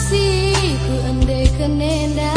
kasihku andai kenenda